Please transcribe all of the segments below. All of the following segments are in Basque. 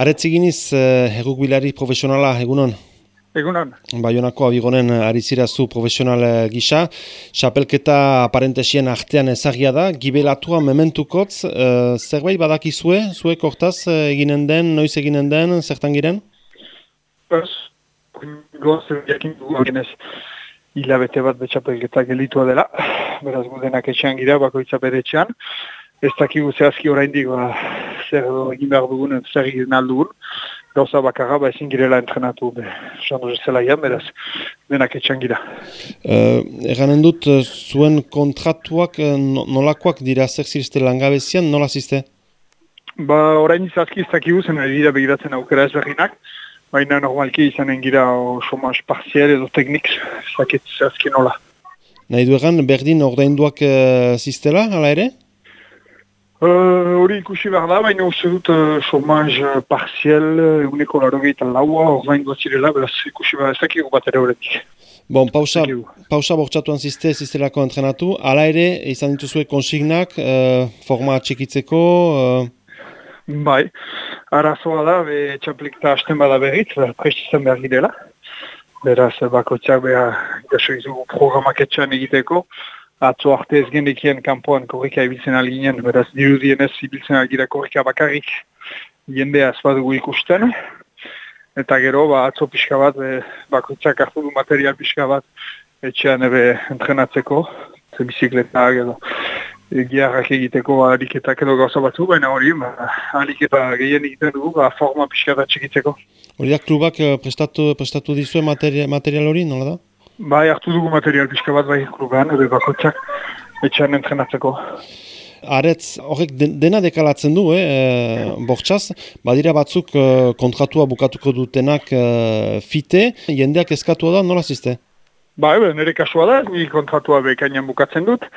Aretziginiz, uh, errukbilari profesionala, egunon? Egunon. Baionako abigonen arizirazu profesional eh, gisa. Xapelketa aparentesien artean ezagia da. Gibelatua mementukotz, uh, zerbait badakizue, zuek hortaz eginen den, noiz eginen den, zertan giren? Ez, goz, jakin dugu hilabete bat betxapelketa gelitua dela. Beraz, gudenak etxean gira, bakoitza bere etxean. Ez dakigu zehazki oraindik ba, zer egin behar dugun, zer egin aldugun gauza bakarra, ba ezin girela entrenatu, be, jandro zela ian, beraz, denak etxan gira. Uh, Eganen dut, uh, zuen kontratuak uh, nolakoak dira zer zirizte langabezian, nola zizte? Ba, orain izazki ez dakigu zen, dira begiratzen aukera ez berrinak, baina normalki izanen gira somaz parzial edo teknik, zakit zehazki nola. Nahi du egan, berdin ordainduak uh, ziztela, ala ere? Uh, hori uh, ikusi behar da, baina uste dut uh, chomaz uh, partiel, eguneko laro gehiagoetan laua, ordain duatzirela, beraz ikusi behar ezakigu bat ere horretik. Bon, pausa, pausa bortxatuan ziste, zistelako entrenatu, ala ere, izan dituzue konsignak, uh, forma txikitzeko? Uh... Bai, arazoa da, be, txaplikta hasten bada berriz, prestizan behar gidela. Beraz, bakoitzak behar, gaso izugu programak etxan egiteko, atzo arte ez gendekien kanpoan korrika ibiltzen alginen, beraz dirudien ez ibiltzen algira korrika bakarrik jendea ez badugu ikusten. Eta gero, ba, atzo pixka bat, be, bakoitzak hartu du material pixka bat etxean ebe entrenatzeko, ze bizikletak edo giarrak egiteko aliketak edo gauza batzu, baina hori, ba, aliketa gehien egiten dugu, ba, forma pixka bat txikitzeko. Hori klubak eh, prestatu, prestatu dizue material, material hori, nola da? Bai, hartu dugu material pixka bat bai klubean, edo bakotxak etxean entrenatzeko. Aretz, horrek dena dekalatzen du, eh, e, bortxaz, badira batzuk e, kontratua bukatuko dutenak e, fite, jendeak eskatua da, nola ziste? Bai, be, nire kasua da, ni kontratua bekainan bukatzen dut,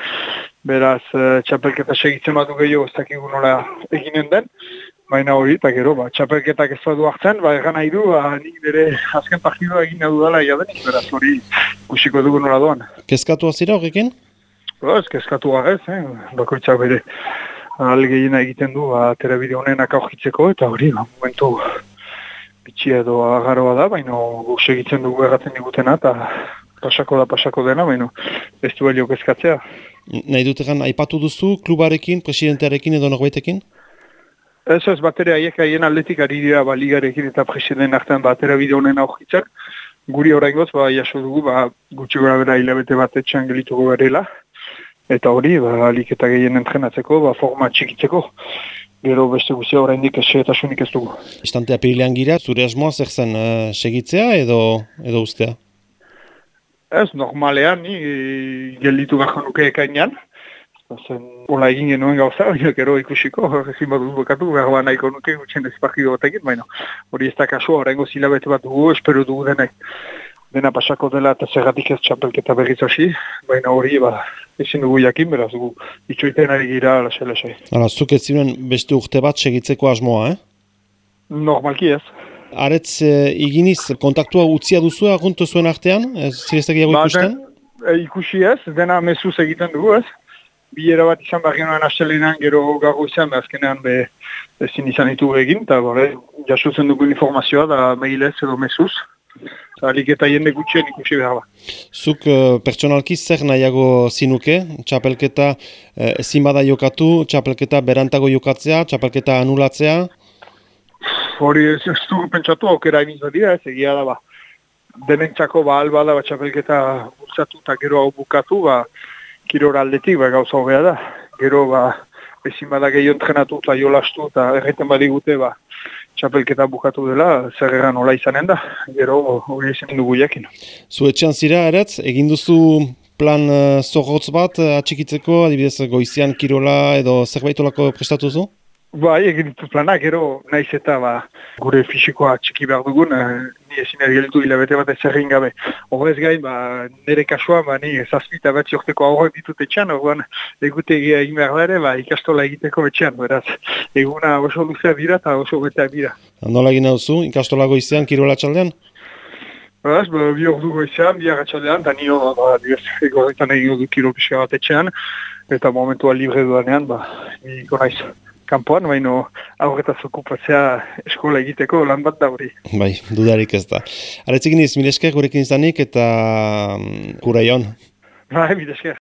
beraz, txapelketa segitzen badu gehiago ez dakigu nola eginen den, baina hori, eta gero, ba, txapelketak ez du hartzen, ba, egan nahi du, ba, nik bere azken partidua egin nahi dudala jadenik, beraz hori kusiko dugu nola doan. Kezkatu azira horrekin? Ba, ez kezkatu ez, eh? bakoitzak bere algeina egiten du, ba, terabide honenak aurkitzeko, eta hori, ba, momentu bitxia edo agaroa da, baina guk segitzen dugu erraten digutena, eta pasako da pasako dena, baina ez du helio kezkatzea. Nahi dut egan, aipatu duzu klubarekin, presidentearekin edo norbaitekin? Ez ez, batera haiek haien aldetik ari dira baligarekin eta presiden artean batera bide honen aurkitzak. Guri horrein goz, ba, jaso dugu, ba, gutxi gora bera hilabete bat etxan gelituko garela. Eta hori, ba, alik eta gehien entrenatzeko, ba, forma txikitzeko. Gero beste guzia horrein dik eta sunik ez dugu. Istante apirilean gira, zure asmoa zer zen uh, segitzea edo, edo ustea? Ez, normalean, ni gelitu gako nuke Zen, hola egin genuen gauza, baina gero ikusiko, ezin bat dut bukatu, behar ba nahiko nuke, gutxen ez partidu batekin, baina hori ez da kasua, horrengo zilabete bat dugu, espero dugu denek, dena pasako dela eta zergatik ez txapelketa berriz hasi, baina hori, ba, ezin dugu jakin, beraz dugu, itxoiten ari gira, lasai, lasai. Hala, zuk ez ziren beste urte bat segitzeko asmoa, eh? Normalki ez. Aretz, e, iginiz, kontaktua utzia duzu aguntu zuen artean, ez zireztak ba, ikusten? E, ikusi ez, dena mesuz egiten dugu ez bilera bat izan behar genuen astelenan gero gago izan, behazkenean be, ezin izan ditu egin, eta gore, jasutzen dugu informazioa da mailez edo mesuz, alik eta jende gutxien ikusi behar ba. Zuk uh, pertsonalki zer nahiago zinuke, txapelketa uh, ezin bada jokatu, txapelketa berantago jokatzea, txapelketa anulatzea? Hori ez ez dugu pentsatu, aukera egin dira, ez egia da ba. Denentzako ba alba da ba, txapelketa bultzatu eta gero hau bukatu, ba, kirora aldetik, ba, gauza hobea da. Gero, ba, ezin bada gehiago entrenatu eta jolastu eta erreten badigute, ba, txapelketa bukatu dela, zer eran hola izanen da. Gero, hori izan dugu jakin. Zu etxean zira, eretz, egin duzu plan uh, bat uh, atxikitzeko, adibidez goizian kirola edo zerbait olako prestatu zu? Bai, egin ditut planak, gero naiz eta ba, gure fisikoa txiki behar dugun, eh, ni ezin ergelitu hilabete bat ez egin gabe. Horrez gain, ba, nire kasua, ba, ni zazpita bat ziorteko aurrek ditut etxan, horrean egute egin behar ere, ba, ikastola egiteko etxan, beraz, eguna oso luzea dira eta oso beteak dira. Nola egin hau zu, ikastola goizean, kirola txaldean? Beraz, ba, bi ordu goizean, bi agatxaldean, eta nio, ba, egorretan egin du kiro pixka bat etxean, eta momentua libre duanean, ba, niko naiz kanpoan, baino aurretaz okupatzea eskola egiteko lan bat da hori. Bai, dudarik ez da. Aretzik iniz, milesker gurekin izanik eta mm, kuraion. Bai, milesker.